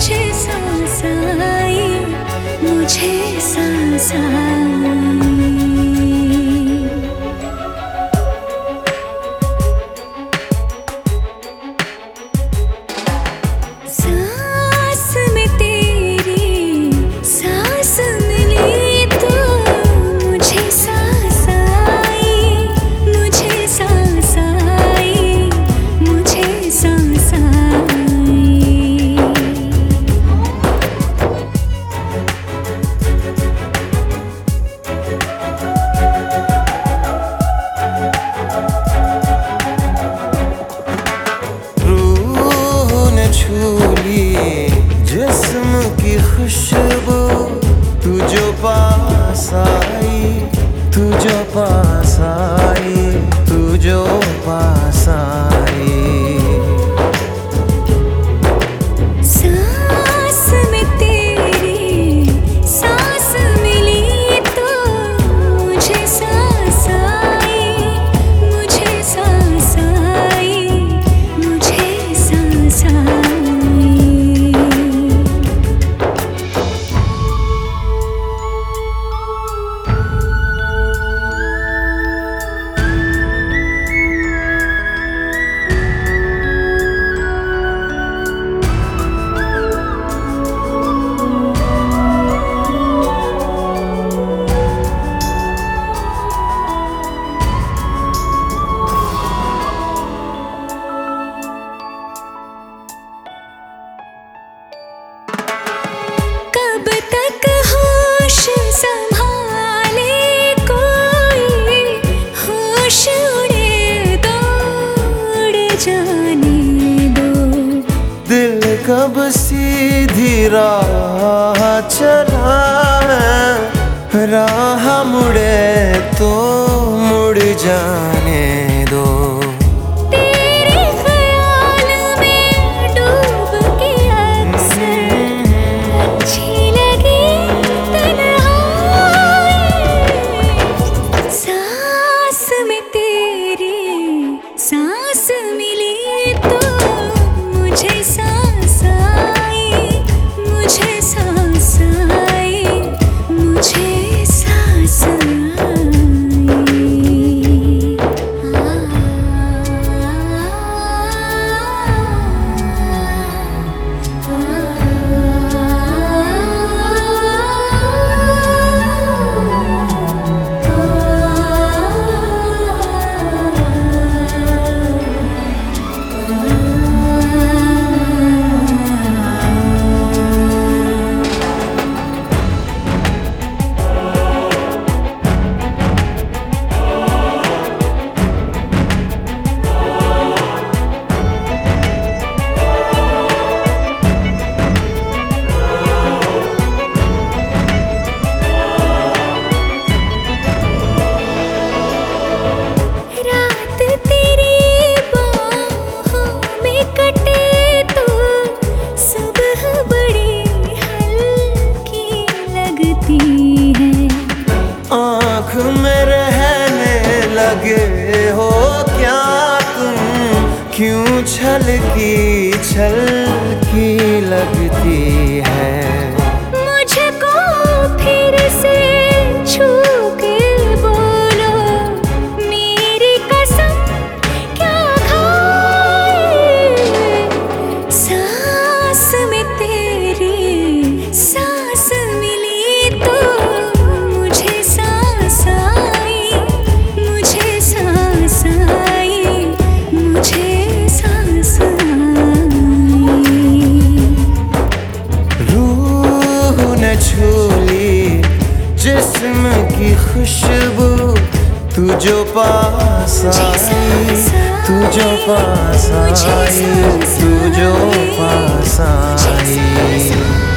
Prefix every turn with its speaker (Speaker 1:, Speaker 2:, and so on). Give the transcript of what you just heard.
Speaker 1: मुझे सांस आई मुझे सांस आई।
Speaker 2: जो पास आई तू जो पास आई। अब सीधी राह चला राह मुड़े तो मुड़
Speaker 1: जा कटहल की
Speaker 2: छल की लगती है। छोली, जिसम की खुशबू, तू जो पास आई, तू जो पास आई, तू जो पास आई।